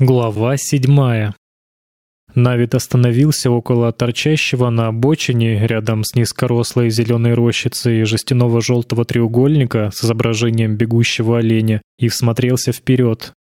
Глава седьмая. Навид остановился около торчащего на обочине рядом с низкорослой зеленой рощицей жестяного желтого треугольника с изображением бегущего оленя и всмотрелся вперед.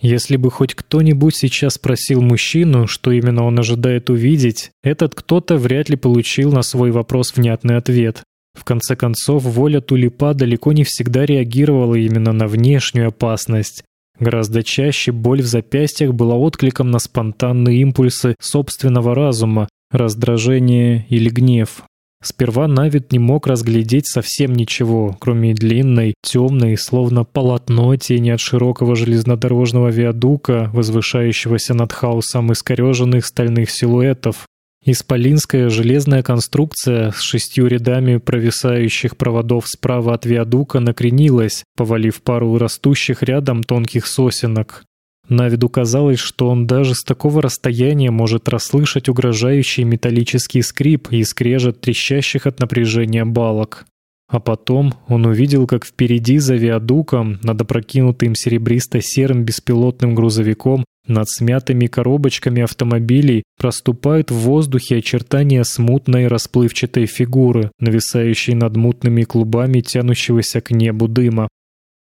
Если бы хоть кто-нибудь сейчас спросил мужчину, что именно он ожидает увидеть, этот кто-то вряд ли получил на свой вопрос внятный ответ. В конце концов, воля тулипа далеко не всегда реагировала именно на внешнюю опасность. Гораздо чаще боль в запястьях была откликом на спонтанные импульсы собственного разума, раздражение или гнев. Сперва Навид не мог разглядеть совсем ничего, кроме длинной, темной, словно полотно тени от широкого железнодорожного виадука, возвышающегося над хаосом искореженных стальных силуэтов, Исполинская железная конструкция с шестью рядами провисающих проводов справа от виадука накренилась, повалив пару растущих рядом тонких сосенок. Навиду казалось, что он даже с такого расстояния может расслышать угрожающий металлический скрип и скрежет трещащих от напряжения балок. А потом он увидел, как впереди за виадуком, над опрокинутым серебристо-серым беспилотным грузовиком, над смятыми коробочками автомобилей проступают в воздухе очертания смутной расплывчатой фигуры, нависающей над мутными клубами тянущегося к небу дыма.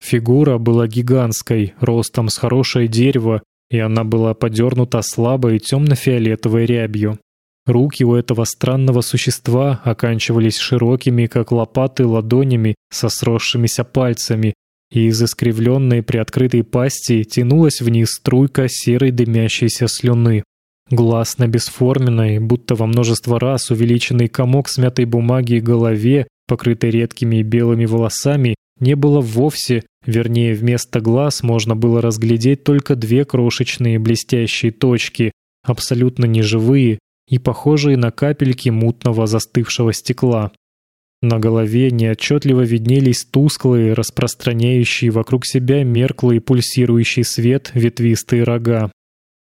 Фигура была гигантской, ростом с хорошее дерево, и она была подернута слабой темно-фиолетовой рябью. Руки у этого странного существа оканчивались широкими, как лопаты, ладонями со сросшимися пальцами, и из искривленной приоткрытой пасти тянулась вниз струйка серой дымящейся слюны. Глаз на бесформенной, будто во множество раз увеличенный комок смятой бумаги голове, покрытой редкими белыми волосами, не было вовсе, вернее, вместо глаз можно было разглядеть только две крошечные блестящие точки, абсолютно неживые, и похожие на капельки мутного застывшего стекла. На голове неотчетливо виднелись тусклые, распространяющие вокруг себя мерклый пульсирующий свет ветвистые рога.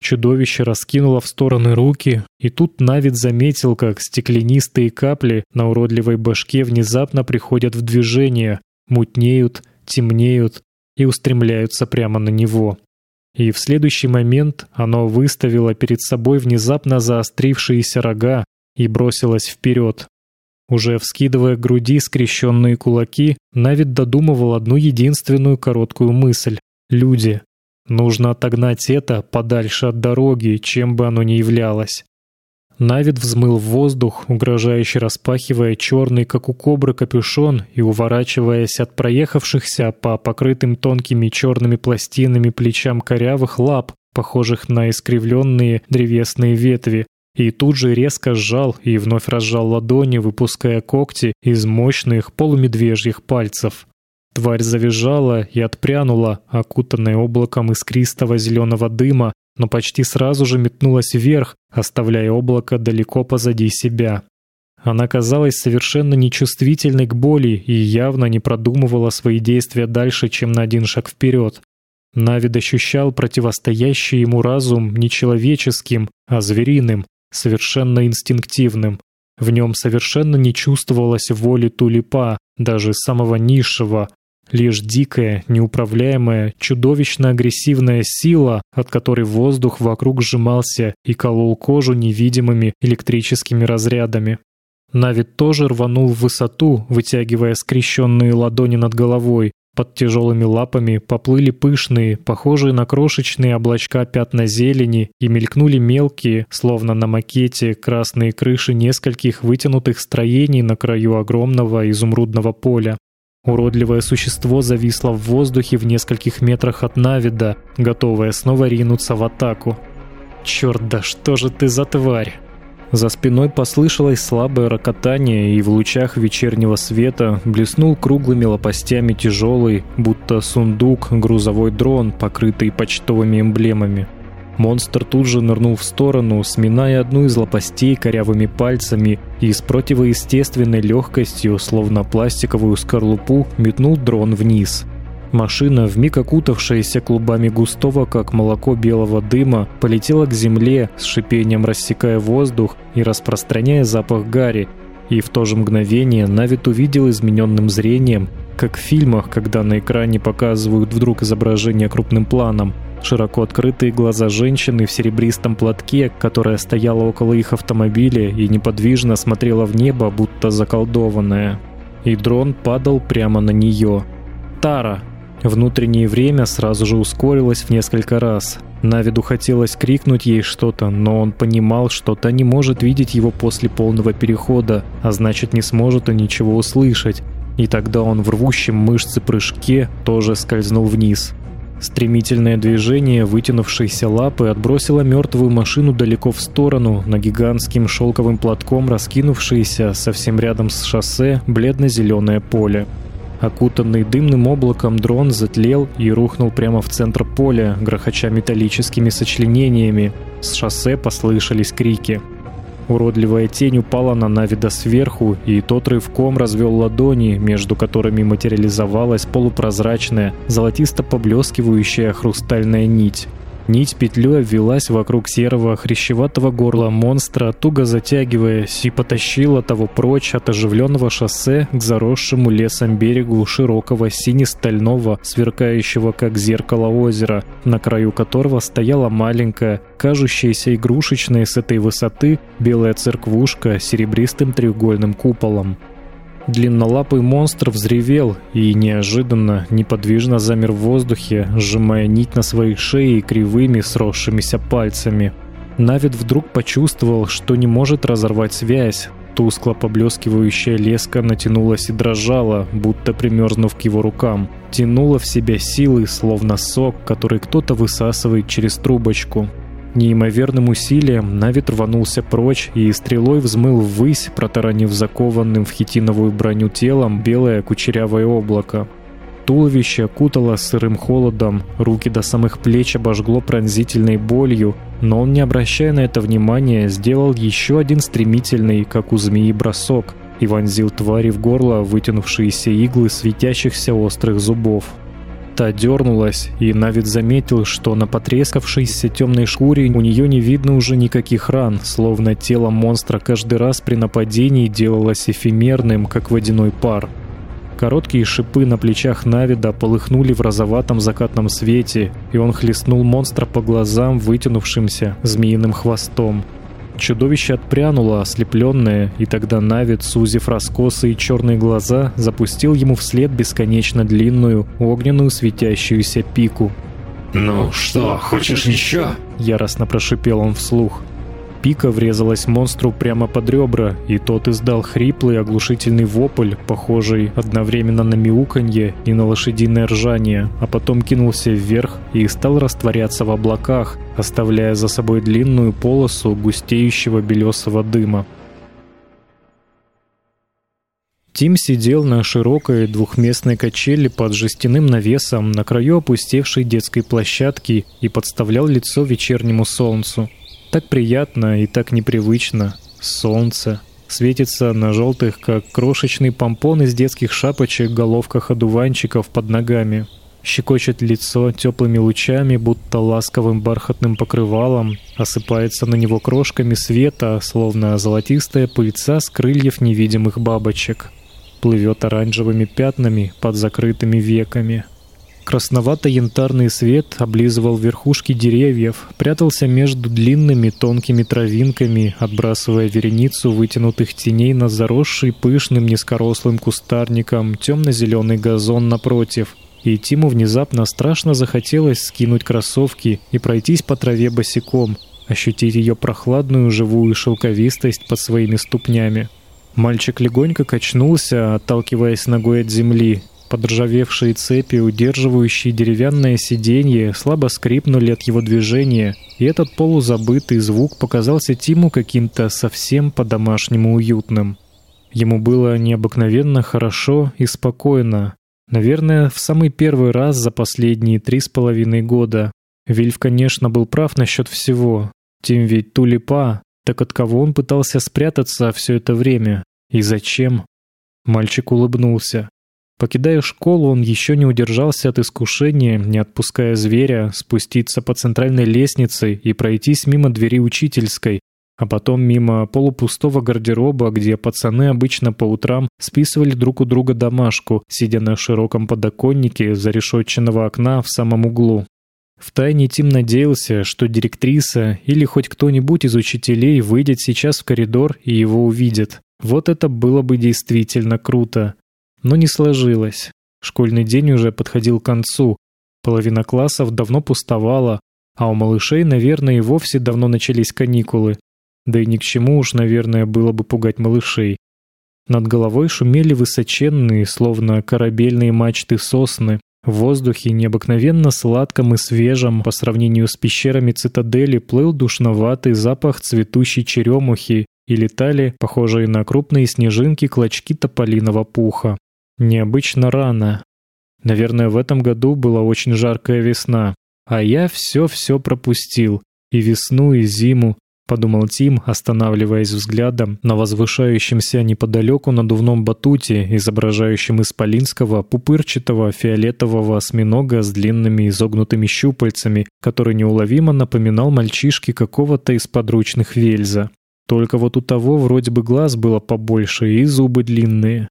Чудовище раскинуло в стороны руки, и тут Навид заметил, как стеклянистые капли на уродливой башке внезапно приходят в движение, мутнеют, темнеют и устремляются прямо на него и в следующий момент оно выставило перед собой внезапно заострившиеся рога и бросилось вперед. Уже вскидывая к груди скрещенные кулаки, Навид додумывал одну единственную короткую мысль — люди. Нужно отогнать это подальше от дороги, чем бы оно ни являлось. Навид взмыл в воздух, угрожающе распахивая черный, как у кобры, капюшон и уворачиваясь от проехавшихся по покрытым тонкими черными пластинами плечам корявых лап, похожих на искривленные древесные ветви, и тут же резко сжал и вновь разжал ладони, выпуская когти из мощных полумедвежьих пальцев. Тварь завизжала и отпрянула, окутанная облаком искристого зеленого дыма, но почти сразу же метнулась вверх, оставляя облако далеко позади себя. Она казалась совершенно нечувствительной к боли и явно не продумывала свои действия дальше, чем на один шаг вперед. Навид ощущал противостоящий ему разум не человеческим, а звериным, совершенно инстинктивным. В нем совершенно не чувствовалось воли тулипа, даже самого низшего, Лишь дикая, неуправляемая, чудовищно агрессивная сила, от которой воздух вокруг сжимался и колол кожу невидимыми электрическими разрядами. Навид тоже рванул в высоту, вытягивая скрещенные ладони над головой. Под тяжелыми лапами поплыли пышные, похожие на крошечные облачка пятна зелени, и мелькнули мелкие, словно на макете, красные крыши нескольких вытянутых строений на краю огромного изумрудного поля. Уродливое существо зависло в воздухе в нескольких метрах от Навида, готовое снова ринуться в атаку. «Черт, да что же ты за тварь!» За спиной послышалось слабое рокотание, и в лучах вечернего света блеснул круглыми лопастями тяжелый, будто сундук, грузовой дрон, покрытый почтовыми эмблемами. Монстр тут же нырнул в сторону, сминая одну из лопастей корявыми пальцами и с противоестественной легкостью, словно пластиковую скорлупу, метнул дрон вниз. Машина, вмиг окутавшаяся клубами густого, как молоко белого дыма, полетела к земле, с шипением рассекая воздух и распространяя запах гари. И в то же мгновение Навид увидел измененным зрением, как в фильмах, когда на экране показывают вдруг изображение крупным планом – Широко открытые глаза женщины в серебристом платке, которая стояла около их автомобиля и неподвижно смотрела в небо, будто заколдованная. И дрон падал прямо на нее. «Тара!» Внутреннее время сразу же ускорилось в несколько раз. Навиду хотелось крикнуть ей что-то, но он понимал, что та не может видеть его после полного перехода, а значит не сможет и ничего услышать. И тогда он в рвущем мышцы прыжке тоже скользнул вниз. Стремительное движение вытянувшейся лапы отбросило мертвую машину далеко в сторону, на гигантским шелковым платком раскинувшееся совсем рядом с шоссе бледно-зеленое поле. Окутанный дымным облаком дрон затлел и рухнул прямо в центр поля, грохоча металлическими сочленениями. С шоссе послышались крики. Уродливая тень упала на Навида сверху, и тот рывком развел ладони, между которыми материализовалась полупрозрачная, золотисто поблескивающая хрустальная нить. Нить петлей обвелась вокруг серого хрящеватого горла монстра, туго затягиваясь, и потащила того прочь от оживленного шоссе к заросшему лесом берегу широкого сине-стального, сверкающего как зеркало озера, на краю которого стояла маленькая, кажущаяся игрушечной с этой высоты, белая церквушка с серебристым треугольным куполом. Длиннолапый монстр взревел и неожиданно неподвижно замер в воздухе, сжимая нить на своей шее кривыми сросшимися пальцами. Навид вдруг почувствовал, что не может разорвать связь. Тускло поблескивающая леска натянулась и дрожала, будто примерзнув к его рукам. Тянула в себя силы, словно сок, который кто-то высасывает через трубочку. Неимоверным усилием Навид рванулся прочь и стрелой взмыл ввысь, протаранив закованным в хитиновую броню телом белое кучерявое облако. Туловище окутало сырым холодом, руки до самых плеч обожгло пронзительной болью, но он, не обращая на это внимания, сделал еще один стремительный, как у змеи, бросок и вонзил твари в горло вытянувшиеся иглы светящихся острых зубов. Та дернулась, и Навид заметил, что на потрескавшейся темной шкуре у нее не видно уже никаких ран, словно тело монстра каждый раз при нападении делалось эфемерным, как водяной пар. Короткие шипы на плечах Навида полыхнули в розоватом закатном свете, и он хлестнул монстра по глазам вытянувшимся змеиным хвостом. Чудовище отпрянуло, ослепленное, и тогда Навид, сузив раскосые черные глаза, запустил ему вслед бесконечно длинную, огненную светящуюся пику. «Ну что, хочешь еще?» — яростно прошипел он вслух. Пика врезалась монстру прямо под ребра, и тот издал хриплый оглушительный вопль, похожий одновременно на мяуканье и на лошадиное ржание, а потом кинулся вверх и стал растворяться в облаках, оставляя за собой длинную полосу густеющего белесого дыма. Тим сидел на широкой двухместной качели под жестяным навесом на краю опустевшей детской площадки и подставлял лицо вечернему солнцу. Так приятно и так непривычно. Солнце светится на желтых, как крошечный помпон из детских шапочек, головках одуванчиков под ногами. Щекочет лицо теплыми лучами, будто ласковым бархатным покрывалом, осыпается на него крошками света, словно золотистая пыльца с крыльев невидимых бабочек. Плывет оранжевыми пятнами под закрытыми веками. Красновато-янтарный свет облизывал верхушки деревьев, прятался между длинными тонкими травинками, отбрасывая вереницу вытянутых теней на заросший пышным низкорослым кустарником темно-зеленый газон напротив. И Тиму внезапно страшно захотелось скинуть кроссовки и пройтись по траве босиком, ощутить ее прохладную живую шелковистость под своими ступнями. Мальчик легонько качнулся, отталкиваясь ногой от земли, Подржавевшие цепи, удерживающие деревянное сиденье, слабо скрипнули от его движения, и этот полузабытый звук показался Тиму каким-то совсем по-домашнему уютным. Ему было необыкновенно хорошо и спокойно. Наверное, в самый первый раз за последние три с половиной года. Вильф, конечно, был прав насчет всего. Тим ведь тулипа, так от кого он пытался спрятаться все это время? И зачем? Мальчик улыбнулся. Покидая школу, он еще не удержался от искушения, не отпуская зверя, спуститься по центральной лестнице и пройтись мимо двери учительской, а потом мимо полупустого гардероба, где пацаны обычно по утрам списывали друг у друга домашку, сидя на широком подоконнике зарешетченного окна в самом углу. Втайне Тим надеялся, что директриса или хоть кто-нибудь из учителей выйдет сейчас в коридор и его увидит. Вот это было бы действительно круто. Но не сложилось. Школьный день уже подходил к концу. Половина классов давно пустовала, а у малышей, наверное, и вовсе давно начались каникулы. Да и ни к чему уж, наверное, было бы пугать малышей. Над головой шумели высоченные, словно корабельные мачты сосны. В воздухе необыкновенно сладком и свежем по сравнению с пещерами цитадели плыл душноватый запах цветущей черемухи и летали, похожие на крупные снежинки, клочки тополиного пуха. Необычно рано. Наверное, в этом году была очень жаркая весна, а я все-все пропустил. И весну, и зиму, подумал Тим, останавливаясь взглядом на возвышающемся неподалеку надувном батуте, изображающем исполинского пупырчатого фиолетового осьминога с длинными изогнутыми щупальцами, который неуловимо напоминал мальчишки какого-то из подручных Вельза. Только вот у того вроде бы глаз было побольше и зубы длинные.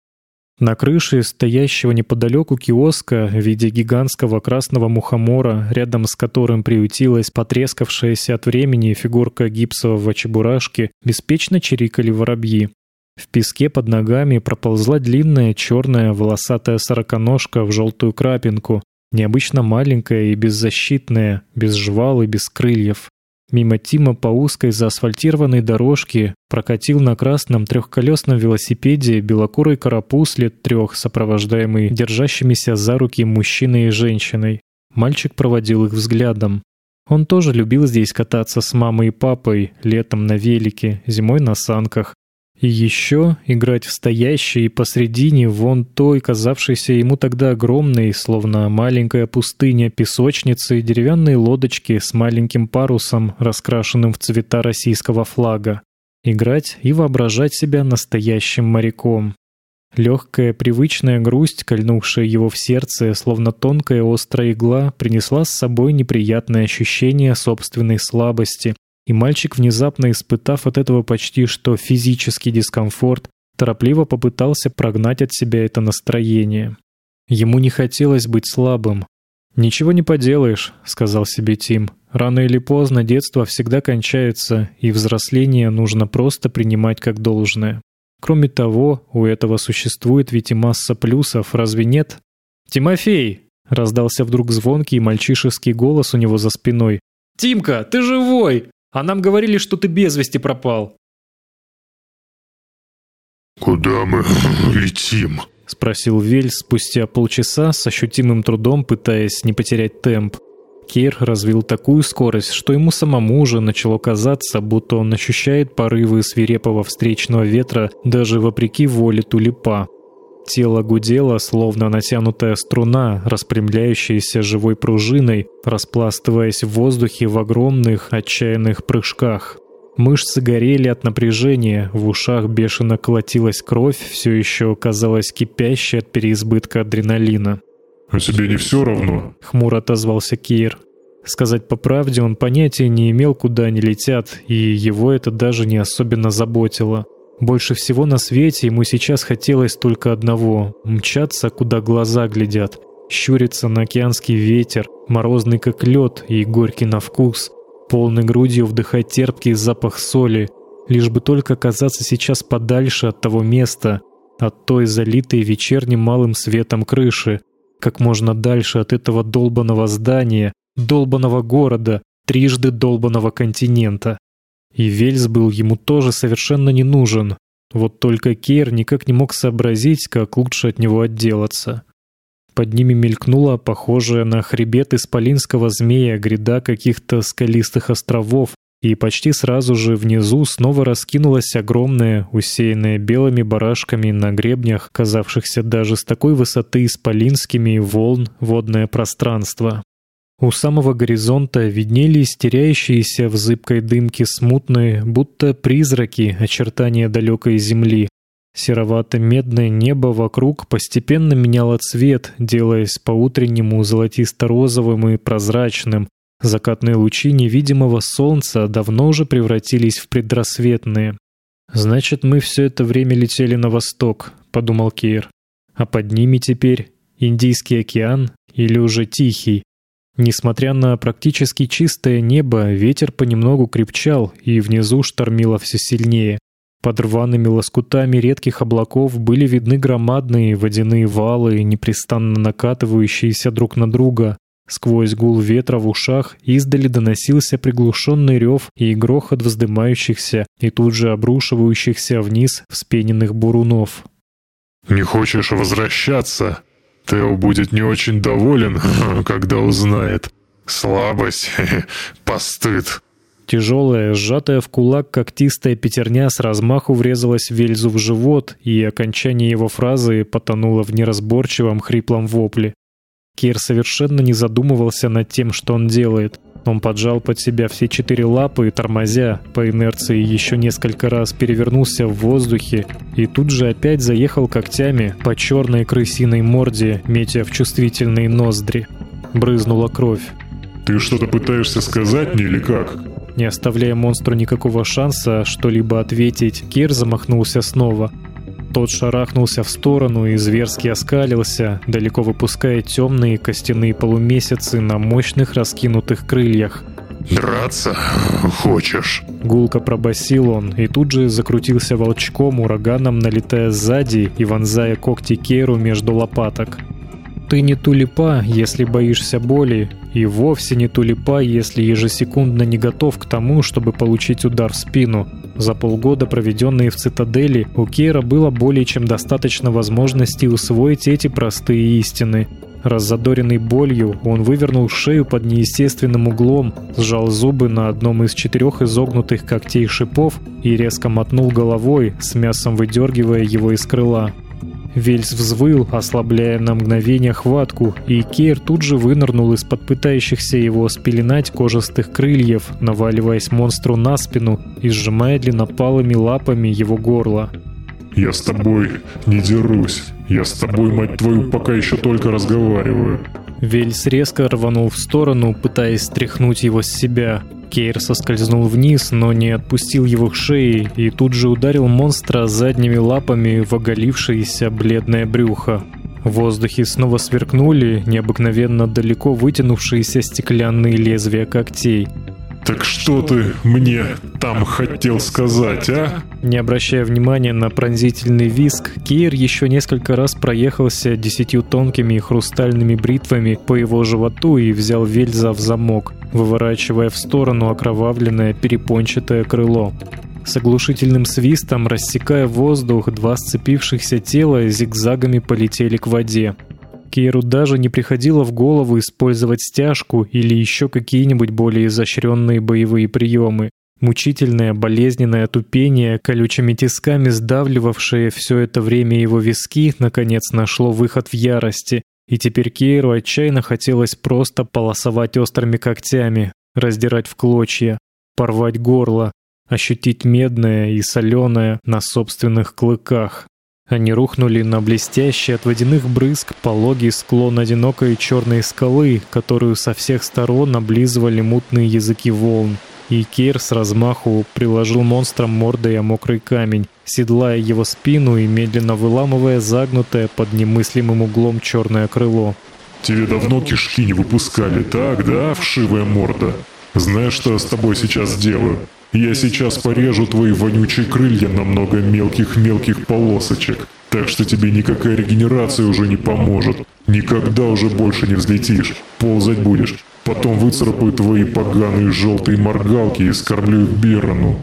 На крыше стоящего неподалеку киоска в виде гигантского красного мухомора, рядом с которым приютилась потрескавшаяся от времени фигурка гипсового чебурашки, беспечно чирикали воробьи. В песке под ногами проползла длинная черная волосатая сороконожка в желтую крапинку, необычно маленькая и беззащитная, без жвал и без крыльев. Мимо Тима по узкой заасфальтированной дорожке прокатил на красном трехколесном велосипеде белокурый карапуз лет трех, сопровождаемый держащимися за руки мужчиной и женщиной. Мальчик проводил их взглядом. Он тоже любил здесь кататься с мамой и папой, летом на велике, зимой на санках, и еще играть в стоящей посредине вон той, казавшейся ему тогда огромной, словно маленькая пустыня песочницы, деревянные лодочки с маленьким парусом, раскрашенным в цвета российского флага. Играть и воображать себя настоящим моряком. Легкая привычная грусть, кольнувшая его в сердце, словно тонкая острая игла, принесла с собой неприятное ощущение собственной слабости, и мальчик, внезапно испытав от этого почти что физический дискомфорт, торопливо попытался прогнать от себя это настроение. Ему не хотелось быть слабым. «Ничего не поделаешь», — сказал себе Тим. «Рано или поздно детство всегда кончается, и взросление нужно просто принимать как должное. Кроме того, у этого существует ведь и масса плюсов, разве нет?» «Тимофей!» — раздался вдруг звонкий мальчишеский голос у него за спиной. «Тимка, ты живой! А нам говорили, что ты без вести пропал». «Куда мы летим?» — спросил Вель спустя полчаса с ощутимым трудом, пытаясь не потерять темп. Кейр развил такую скорость, что ему самому уже начало казаться, будто он ощущает порывы свирепого встречного ветра даже вопреки воле тулипа. Тело гудело, словно натянутая струна, распрямляющаяся живой пружиной, распластываясь в воздухе в огромных, отчаянных прыжках. Мышцы горели от напряжения, в ушах бешено колотилась кровь, все еще казалось кипящей от переизбытка адреналина. «А тебе не все равно?» — хмуро отозвался Кир. Сказать по правде, он понятия не имел, куда они летят, и его это даже не особенно заботило. Больше всего на свете ему сейчас хотелось только одного — мчаться, куда глаза глядят, щуриться на океанский ветер, морозный как лед и горький на вкус, полной грудью вдыхать терпкий запах соли, лишь бы только оказаться сейчас подальше от того места, от той залитой вечерним малым светом крыши, как можно дальше от этого долбанного здания, долбанного города, трижды долбанного континента. И Вельс был ему тоже совершенно не нужен. Вот только Кейр никак не мог сообразить, как лучше от него отделаться. Под ними мелькнула похожая на хребет исполинского змея гряда каких-то скалистых островов, и почти сразу же внизу снова раскинулась огромная, усеянная белыми барашками на гребнях, казавшихся даже с такой высоты исполинскими волн водное пространство. У самого горизонта виднелись теряющиеся в зыбкой дымке смутные, будто призраки, очертания далекой земли. Серовато-медное небо вокруг постепенно меняло цвет, делаясь по-утреннему золотисто-розовым и прозрачным. Закатные лучи невидимого солнца давно уже превратились в предрассветные. «Значит, мы все это время летели на восток», — подумал Кейр. «А под ними теперь Индийский океан или уже Тихий?» Несмотря на практически чистое небо, ветер понемногу крепчал, и внизу штормило все сильнее. Под рваными лоскутами редких облаков были видны громадные водяные валы, непрестанно накатывающиеся друг на друга. Сквозь гул ветра в ушах издали доносился приглушенный рев и грохот вздымающихся и тут же обрушивающихся вниз вспененных бурунов. «Не хочешь возвращаться?» Тео будет не очень доволен, когда узнает. Слабость, постыд. Тяжелая, сжатая в кулак когтистая пятерня с размаху врезалась Вельзу в живот, и окончание его фразы потонуло в неразборчивом хриплом вопле. Кир совершенно не задумывался над тем, что он делает. Он поджал под себя все четыре лапы и, тормозя, по инерции еще несколько раз перевернулся в воздухе и тут же опять заехал когтями по черной крысиной морде, метя в чувствительные ноздри. Брызнула кровь. «Ты что-то пытаешься сказать мне или как?» Не оставляя монстру никакого шанса что-либо ответить, Кир замахнулся снова — тот шарахнулся в сторону и зверски оскалился, далеко выпуская темные костяные полумесяцы на мощных раскинутых крыльях. «Драться хочешь?» Гулко пробасил он, и тут же закрутился волчком, ураганом налетая сзади и вонзая когти Керу между лопаток. Ты не тулипа, если боишься боли, и вовсе не тулипа, если ежесекундно не готов к тому, чтобы получить удар в спину. За полгода, проведенные в цитадели, у Кейра было более чем достаточно возможностей усвоить эти простые истины. Раззадоренный болью, он вывернул шею под неестественным углом, сжал зубы на одном из четырех изогнутых когтей шипов и резко мотнул головой, с мясом выдергивая его из крыла. Вельс взвыл, ослабляя на мгновение хватку, и Кейр тут же вынырнул из-под пытающихся его спеленать кожистых крыльев, наваливаясь монстру на спину и сжимая длиннопалыми лапами его горло. «Я с тобой не дерусь. Я с тобой, мать твою, пока еще только разговариваю». Вельс резко рванул в сторону, пытаясь стряхнуть его с себя. Кейр соскользнул вниз, но не отпустил его к шее и тут же ударил монстра задними лапами в оголившееся бледное брюхо. В воздухе снова сверкнули необыкновенно далеко вытянувшиеся стеклянные лезвия когтей. «Так что ты мне там хотел сказать, а?» Не обращая внимания на пронзительный виск, Кир еще несколько раз проехался десятью тонкими хрустальными бритвами по его животу и взял Вельза в замок, выворачивая в сторону окровавленное перепончатое крыло. С оглушительным свистом, рассекая воздух, два сцепившихся тела зигзагами полетели к воде. Кейру даже не приходило в голову использовать стяжку или еще какие-нибудь более изощренные боевые приемы. Мучительное болезненное тупение, колючими тисками сдавливавшее все это время его виски, наконец нашло выход в ярости. И теперь Кейру отчаянно хотелось просто полосовать острыми когтями, раздирать в клочья, порвать горло, ощутить медное и соленое на собственных клыках. Они рухнули на блестящий от водяных брызг пологий склон одинокой черной скалы, которую со всех сторон облизывали мутные языки волн. И Кейр с размаху приложил монстром мордой о мокрый камень, седлая его спину и медленно выламывая загнутое под немыслимым углом черное крыло. «Тебе давно кишки не выпускали, так, да, вшивая морда? Знаешь, что я с тобой сейчас сделаю? Я сейчас порежу твои вонючие крылья на много мелких-мелких полосочек, так что тебе никакая регенерация уже не поможет. Никогда уже больше не взлетишь, ползать будешь. Потом выцарапаю твои поганые желтые моргалки и скормлю их Берону.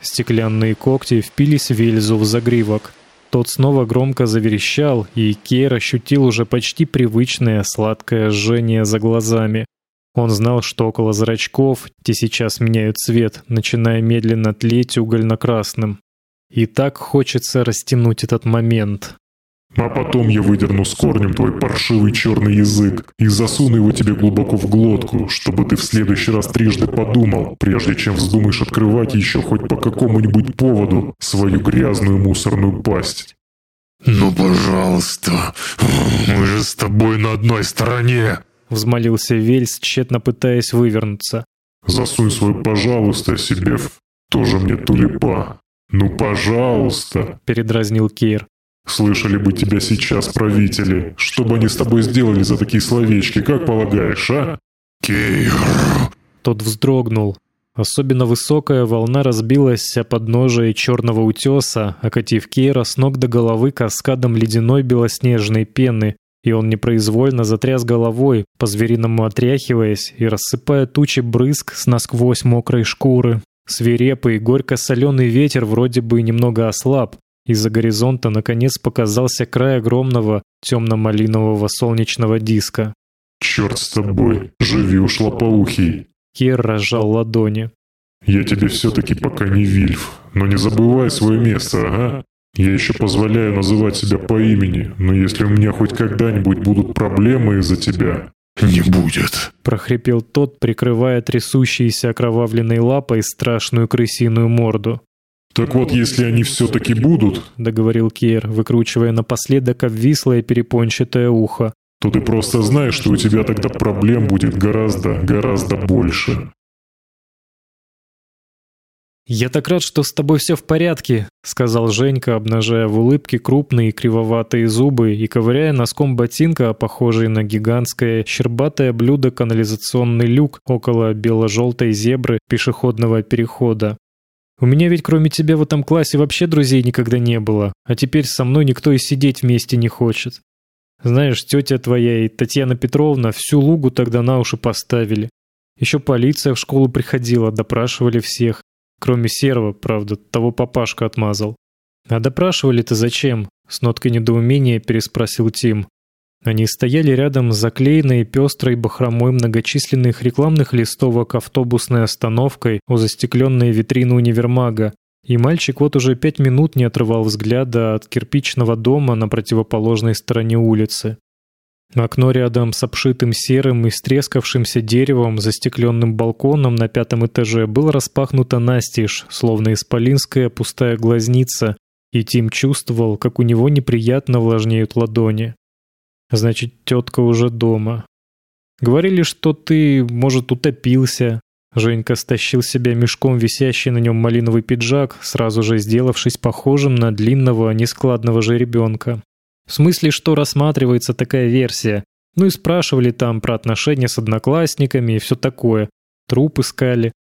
Стеклянные когти впились в Вельзу в загривок. Тот снова громко заверещал, и Кейр ощутил уже почти привычное сладкое жжение за глазами. Он знал, что около зрачков те сейчас меняют цвет, начиная медленно тлеть угольно-красным. И так хочется растянуть этот момент. А потом я выдерну с корнем твой паршивый черный язык и засуну его тебе глубоко в глотку, чтобы ты в следующий раз трижды подумал, прежде чем вздумаешь открывать еще хоть по какому-нибудь поводу свою грязную мусорную пасть. «Ну, пожалуйста, мы же с тобой на одной стороне!» Взмолился Вельс, тщетно пытаясь вывернуться. «Засунь свой «пожалуйста» себе в... тоже мне тулипа. Ну, пожалуйста!» Передразнил Кейр. «Слышали бы тебя сейчас правители. Что бы они с тобой сделали за такие словечки, как полагаешь, а? Кейр. Тот вздрогнул. Особенно высокая волна разбилась о подножие черного утеса, окатив Кейра с ног до головы каскадом ледяной белоснежной пены, и он непроизвольно затряс головой, по-звериному отряхиваясь и рассыпая тучи брызг с насквозь мокрой шкуры. Свирепый, горько-соленый ветер вроде бы немного ослаб. Из-за горизонта наконец показался край огромного темно-малинового солнечного диска. «Черт с тобой, живи уж лопоухий!» Кир разжал ладони. «Я тебе все-таки пока не Вильф, но не забывай свое место, ага? Я еще позволяю называть себя по имени, но если у меня хоть когда-нибудь будут проблемы из-за тебя, не будет. Прохрипел тот, прикрывая трясущейся окровавленной лапой страшную крысиную морду. «Так вот, если они все-таки будут», — договорил Кейр, выкручивая напоследок обвислое перепончатое ухо, «то ты просто знаешь, что у тебя тогда проблем будет гораздо, гораздо больше». «Я так рад, что с тобой все в порядке», — сказал Женька, обнажая в улыбке крупные кривоватые зубы и ковыряя носком ботинка, похожий на гигантское щербатое блюдо канализационный люк около бело-желтой зебры пешеходного перехода. «У меня ведь кроме тебя в этом классе вообще друзей никогда не было, а теперь со мной никто и сидеть вместе не хочет. Знаешь, тетя твоя и Татьяна Петровна всю лугу тогда на уши поставили. Еще полиция в школу приходила, допрашивали всех. Кроме серого, правда, того папашка отмазал. «А допрашивали-то зачем?» — с ноткой недоумения переспросил Тим. Они стояли рядом с заклеенной пестрой бахромой многочисленных рекламных листовок автобусной остановкой у застекленной витрины универмага, и мальчик вот уже пять минут не отрывал взгляда от кирпичного дома на противоположной стороне улицы. Окно рядом с обшитым серым и стрескавшимся деревом, застекленным балконом на пятом этаже было распахнуто настежь, словно исполинская пустая глазница, и Тим чувствовал, как у него неприятно влажнеют ладони. Значит, тетка уже дома. Говорили, что ты, может, утопился. Женька стащил себя мешком висящий на нем малиновый пиджак, сразу же сделавшись похожим на длинного, нескладного жеребенка. В смысле, что рассматривается такая версия? Ну и спрашивали там про отношения с одноклассниками и все такое. Труп искали.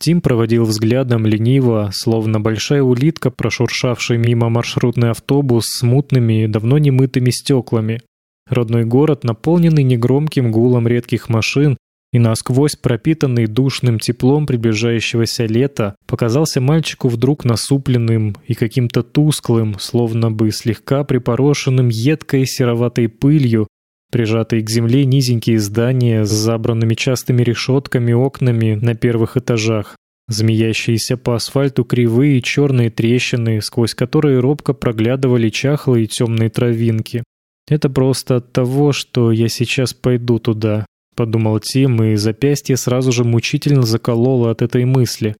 Тим проводил взглядом лениво, словно большая улитка, прошуршавшая мимо маршрутный автобус с мутными, давно не мытыми стеклами. Родной город, наполненный негромким гулом редких машин, и насквозь пропитанный душным теплом приближающегося лета, показался мальчику вдруг насупленным и каким-то тусклым, словно бы слегка припорошенным едкой сероватой пылью, прижатые к земле низенькие здания с забранными частыми решетками окнами на первых этажах, змеящиеся по асфальту кривые черные трещины, сквозь которые робко проглядывали чахлые темные травинки. Это просто от того, что я сейчас пойду туда, — подумал Тим, и запястье сразу же мучительно закололо от этой мысли.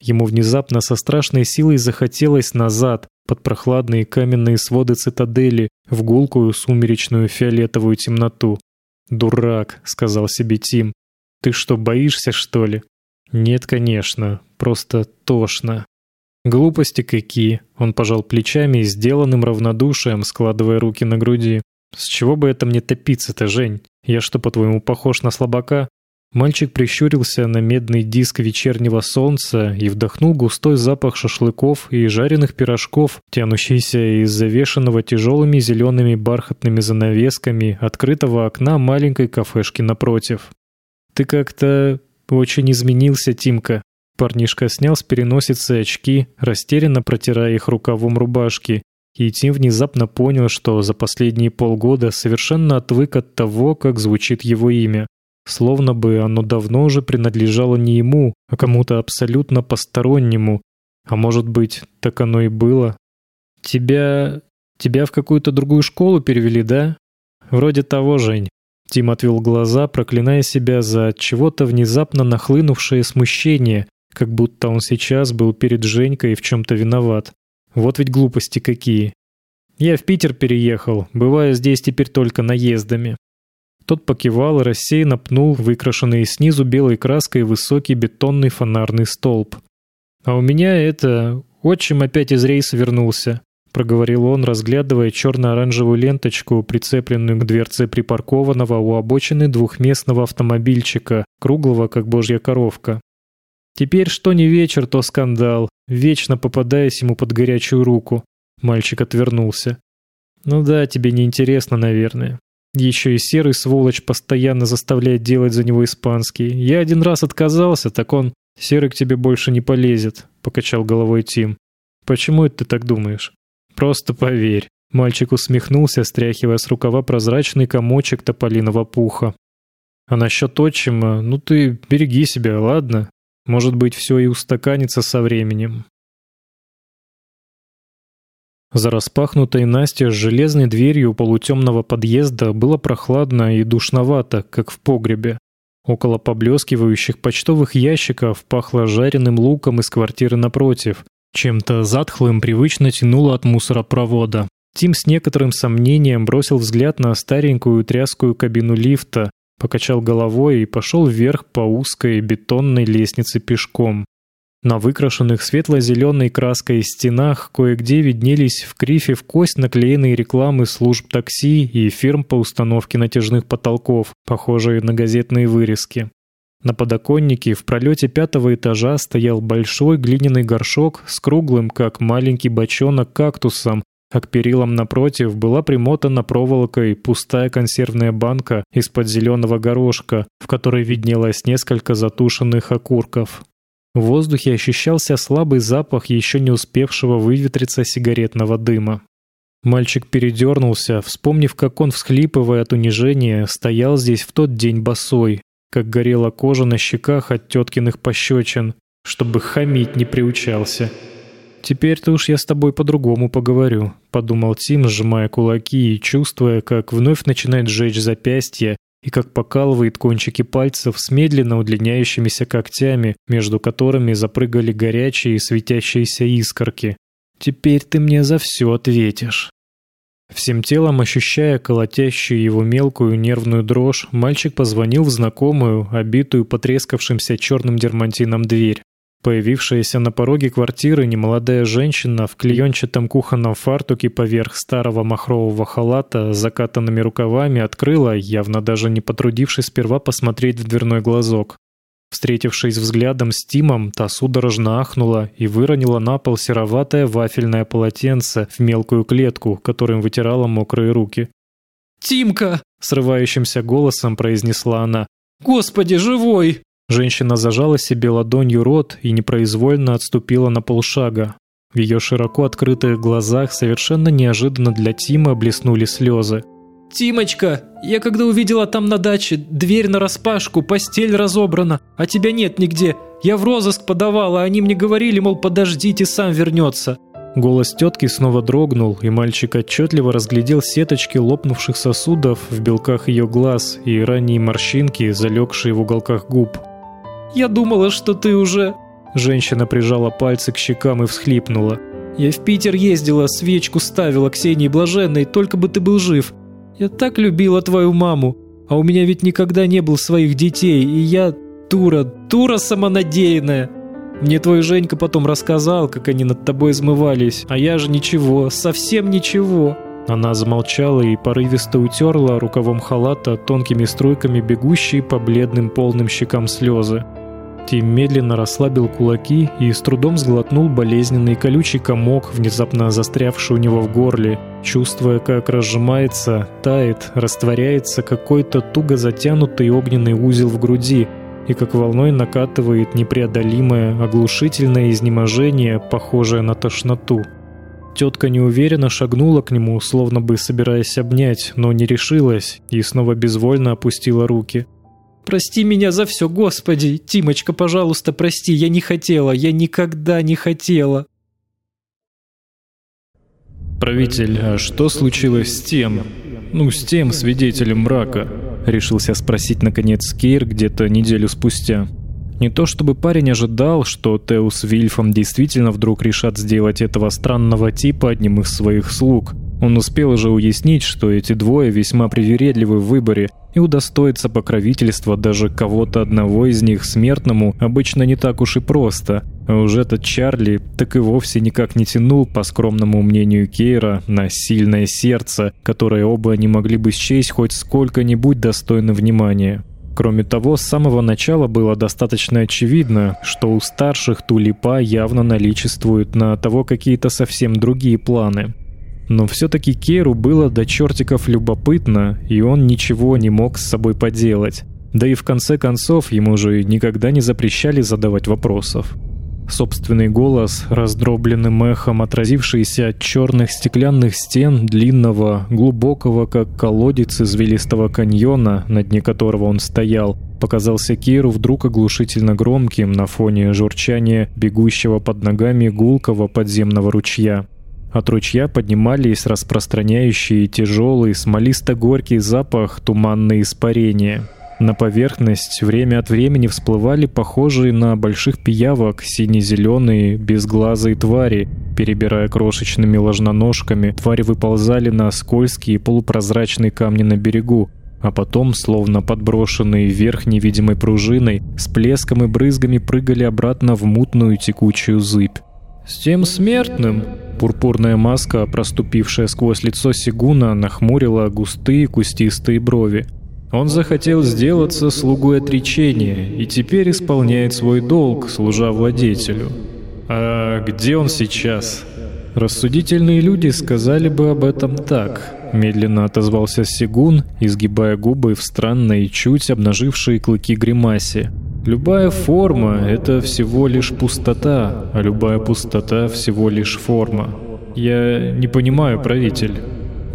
Ему внезапно со страшной силой захотелось назад, под прохладные каменные своды цитадели, в гулкую сумеречную фиолетовую темноту. «Дурак», — сказал себе Тим. «Ты что, боишься, что ли?» «Нет, конечно. Просто тошно». «Глупости какие!» — он пожал плечами и сделанным равнодушием, складывая руки на груди. «С чего бы это мне топиться-то, Жень? Я что, по-твоему, похож на слабака?» Мальчик прищурился на медный диск вечернего солнца и вдохнул густой запах шашлыков и жареных пирожков, тянущийся из завешенного тяжелыми зелеными бархатными занавесками открытого окна маленькой кафешки напротив. «Ты как-то очень изменился, Тимка». Парнишка снял с переносицы очки, растерянно протирая их рукавом рубашки, и Тим внезапно понял, что за последние полгода совершенно отвык от того, как звучит его имя. Словно бы оно давно уже принадлежало не ему, а кому-то абсолютно постороннему. А может быть, так оно и было. «Тебя... тебя в какую-то другую школу перевели, да?» «Вроде того, Жень». Тим отвел глаза, проклиная себя за чего-то внезапно нахлынувшее смущение, как будто он сейчас был перед Женькой в чем-то виноват. Вот ведь глупости какие. Я в Питер переехал, бываю здесь теперь только наездами. Тот покивал и рассеянно пнул выкрашенный снизу белой краской высокий бетонный фонарный столб. А у меня это... Отчим опять из рейса вернулся. — проговорил он, разглядывая черно-оранжевую ленточку, прицепленную к дверце припаркованного у обочины двухместного автомобильчика, круглого, как божья коровка. Теперь что не вечер, то скандал, вечно попадаясь ему под горячую руку. Мальчик отвернулся. «Ну да, тебе не интересно, наверное. Еще и серый сволочь постоянно заставляет делать за него испанский. Я один раз отказался, так он... Серый к тебе больше не полезет», — покачал головой Тим. «Почему это ты так думаешь?» «Просто поверь». Мальчик усмехнулся, стряхивая с рукава прозрачный комочек тополиного пуха. «А насчет отчима, ну ты береги себя, ладно? Может быть, все и устаканится со временем. За распахнутой Настя с железной дверью полутемного подъезда было прохладно и душновато, как в погребе. Около поблескивающих почтовых ящиков пахло жареным луком из квартиры напротив. Чем-то затхлым привычно тянуло от мусоропровода. Тим с некоторым сомнением бросил взгляд на старенькую тряскую кабину лифта, покачал головой и пошел вверх по узкой бетонной лестнице пешком. На выкрашенных светло-зеленой краской стенах кое-где виднелись в крифе в кость наклеенные рекламы служб такси и фирм по установке натяжных потолков, похожие на газетные вырезки. На подоконнике в пролете пятого этажа стоял большой глиняный горшок с круглым, как маленький бочонок, кактусом, а к перилам напротив была примотана проволокой пустая консервная банка из-под зеленого горошка, в которой виднелось несколько затушенных окурков. В воздухе ощущался слабый запах еще не успевшего выветриться сигаретного дыма. Мальчик передернулся, вспомнив, как он, всхлипывая от унижения, стоял здесь в тот день босой, как горела кожа на щеках от теткиных пощечин, чтобы хамить не приучался. «Теперь-то уж я с тобой по-другому поговорю», — подумал Тим, сжимая кулаки и чувствуя, как вновь начинает сжечь запястье и как покалывает кончики пальцев с медленно удлиняющимися когтями, между которыми запрыгали горячие светящиеся искорки. «Теперь ты мне за все ответишь». Всем телом ощущая колотящую его мелкую нервную дрожь, мальчик позвонил в знакомую, обитую потрескавшимся черным дермантином дверь. Появившаяся на пороге квартиры немолодая женщина в клеенчатом кухонном фартуке поверх старого махрового халата с закатанными рукавами открыла, явно даже не потрудившись сперва посмотреть в дверной глазок. Встретившись взглядом с Тимом, та судорожно ахнула и выронила на пол сероватое вафельное полотенце в мелкую клетку, которым вытирала мокрые руки. «Тимка!» — срывающимся голосом произнесла она. «Господи, живой!» Женщина зажала себе ладонью рот и непроизвольно отступила на полшага. В ее широко открытых глазах совершенно неожиданно для Тима блеснули слезы. «Тимочка, я когда увидела там на даче, дверь нараспашку, постель разобрана, а тебя нет нигде. Я в розыск подавала, а они мне говорили, мол, подождите, сам вернется». Голос тетки снова дрогнул, и мальчик отчетливо разглядел сеточки лопнувших сосудов в белках ее глаз и ранние морщинки, залегшие в уголках губ. Я думала, что ты уже...» Женщина прижала пальцы к щекам и всхлипнула. «Я в Питер ездила, свечку ставила Ксении Блаженной, только бы ты был жив. Я так любила твою маму, а у меня ведь никогда не было своих детей, и я... Тура, Тура самонадеянная!» Мне твой Женька потом рассказал, как они над тобой измывались, а я же ничего, совсем ничего. Она замолчала и порывисто утерла рукавом халата тонкими струйками бегущие по бледным полным щекам слезы. Тим медленно расслабил кулаки и с трудом сглотнул болезненный колючий комок, внезапно застрявший у него в горле, чувствуя, как разжимается, тает, растворяется какой-то туго затянутый огненный узел в груди, и как волной накатывает непреодолимое, оглушительное изнеможение, похожее на тошноту. Тетка неуверенно шагнула к нему, словно бы собираясь обнять, но не решилась и снова безвольно опустила руки. «Прости меня за все, Господи! Тимочка, пожалуйста, прости, я не хотела, я никогда не хотела!» «Правитель, а что случилось с тем? Ну, с тем свидетелем мрака?» — решился спросить наконец Кейр где-то неделю спустя. Не то чтобы парень ожидал, что Теус с Вильфом действительно вдруг решат сделать этого странного типа одним из своих слуг — Он успел уже уяснить, что эти двое весьма привередливы в выборе, и удостоиться покровительства даже кого-то одного из них смертному обычно не так уж и просто. А уже этот Чарли так и вовсе никак не тянул, по скромному мнению Кейра, на сильное сердце, которое оба не могли бы счесть хоть сколько-нибудь достойно внимания. Кроме того, с самого начала было достаточно очевидно, что у старших Тулипа явно наличествуют на того какие-то совсем другие планы. Но все-таки Керу было до чертиков любопытно, и он ничего не мог с собой поделать. Да и в конце концов ему же никогда не запрещали задавать вопросов. Собственный голос, раздробленным эхом отразившийся от черных стеклянных стен длинного, глубокого, как колодец извилистого каньона, на дне которого он стоял, показался Киру вдруг оглушительно громким на фоне журчания бегущего под ногами гулкого подземного ручья. От ручья поднимались распространяющие тяжелый смолисто-горький запах туманные испарения. На поверхность время от времени всплывали похожие на больших пиявок сине-зеленые безглазые твари. Перебирая крошечными ложноножками, твари выползали на скользкие полупрозрачные камни на берегу, а потом, словно подброшенные вверх невидимой пружиной, с плеском и брызгами прыгали обратно в мутную текучую зыбь. «С тем смертным!» Пурпурная маска, проступившая сквозь лицо Сигуна, нахмурила густые кустистые брови. Он захотел сделаться слугой отречения и теперь исполняет свой долг, служа владетелю. А где он сейчас? Рассудительные люди сказали бы об этом так. Медленно отозвался Сигун, изгибая губы в странной, чуть обнажившие клыки гримасе. Любая форма — это всего лишь пустота, а любая пустота — всего лишь форма. Я не понимаю, правитель.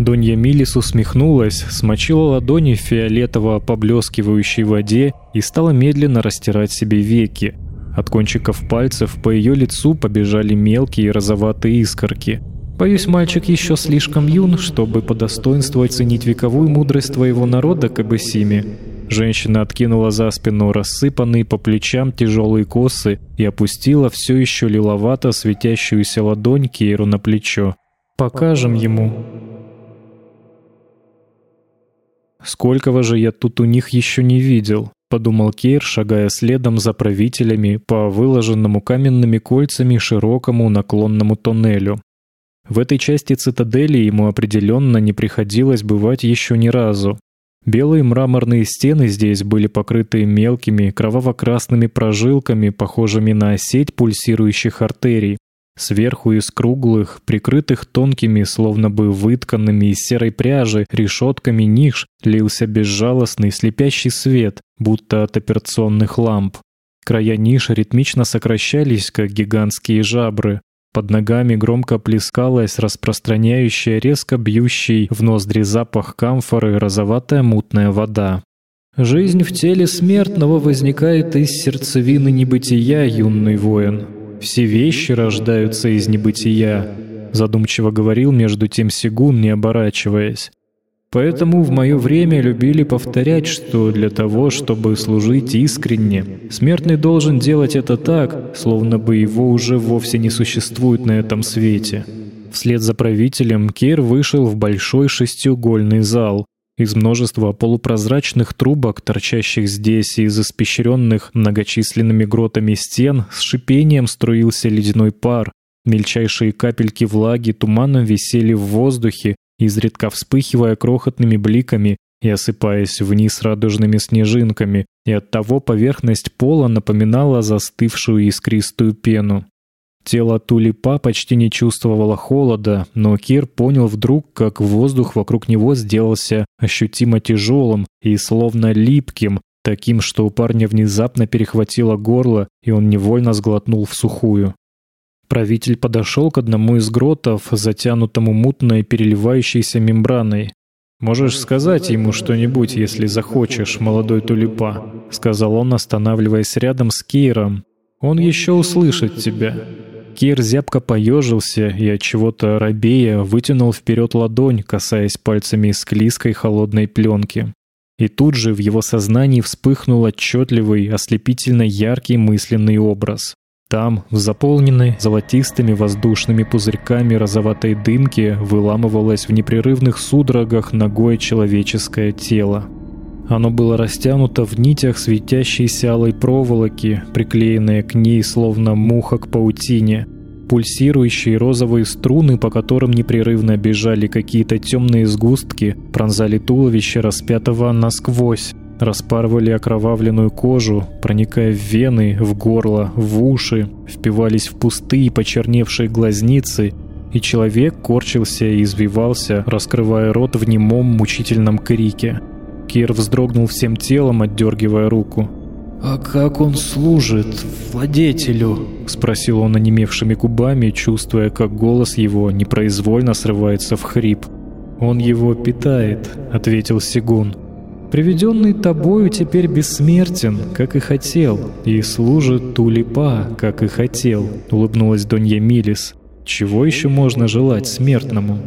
Донья Милис усмехнулась, смочила ладони в фиолетово поблескивающей воде и стала медленно растирать себе веки. От кончиков пальцев по ее лицу побежали мелкие розоватые искорки. «Боюсь, мальчик еще слишком юн, чтобы по достоинству оценить вековую мудрость твоего народа, Кабасими. Женщина откинула за спину рассыпанные по плечам тяжелые косы и опустила все еще лиловато светящуюся ладонь Кейру на плечо. «Покажем ему». «Сколького же я тут у них еще не видел», — подумал Кейр, шагая следом за правителями по выложенному каменными кольцами широкому наклонному тоннелю. В этой части цитадели ему определенно не приходилось бывать еще ни разу. Белые мраморные стены здесь были покрыты мелкими кроваво-красными прожилками, похожими на сеть пульсирующих артерий. Сверху из круглых, прикрытых тонкими, словно бы вытканными из серой пряжи, решетками ниш лился безжалостный слепящий свет, будто от операционных ламп. Края ниш ритмично сокращались, как гигантские жабры. Под ногами громко плескалась распространяющая резко бьющий в ноздри запах камфоры розоватая мутная вода. «Жизнь в теле смертного возникает из сердцевины небытия, юный воин. Все вещи рождаются из небытия», задумчиво говорил между тем Сигун, не оборачиваясь. Поэтому в мое время любили повторять, что для того, чтобы служить искренне, смертный должен делать это так, словно бы его уже вовсе не существует на этом свете. Вслед за правителем Кир вышел в большой шестиугольный зал. Из множества полупрозрачных трубок, торчащих здесь и из испещренных многочисленными гротами стен, с шипением струился ледяной пар. Мельчайшие капельки влаги туманом висели в воздухе, изредка вспыхивая крохотными бликами и осыпаясь вниз радужными снежинками, и оттого поверхность пола напоминала застывшую искристую пену. Тело Тулипа почти не чувствовало холода, но Кир понял вдруг, как воздух вокруг него сделался ощутимо тяжелым и словно липким, таким, что у парня внезапно перехватило горло, и он невольно сглотнул в сухую. Правитель подошел к одному из гротов, затянутому мутной переливающейся мембраной. «Можешь сказать ему что-нибудь, если захочешь, молодой тулипа», — сказал он, останавливаясь рядом с Киром. «Он еще услышит тебя». Кир зябко поежился и от чего-то робея вытянул вперед ладонь, касаясь пальцами склизкой холодной пленки. И тут же в его сознании вспыхнул отчетливый, ослепительно яркий мысленный образ. Там, в заполненной золотистыми воздушными пузырьками розоватой дымки, выламывалось в непрерывных судорогах ногое человеческое тело. Оно было растянуто в нитях светящейся алой проволоки, приклеенные к ней словно муха к паутине. Пульсирующие розовые струны, по которым непрерывно бежали какие-то темные сгустки, пронзали туловище распятого насквозь, распарывали окровавленную кожу, проникая в вены, в горло, в уши, впивались в пустые почерневшие глазницы, и человек корчился и извивался, раскрывая рот в немом мучительном крике. Кир вздрогнул всем телом, отдергивая руку. «А как он служит владетелю?» — спросил он онемевшими губами, чувствуя, как голос его непроизвольно срывается в хрип. «Он его питает», — ответил Сигун. «Приведенный тобою теперь бессмертен, как и хотел, и служит Тулипа, как и хотел», — улыбнулась Донья Милис. «Чего еще можно желать смертному?»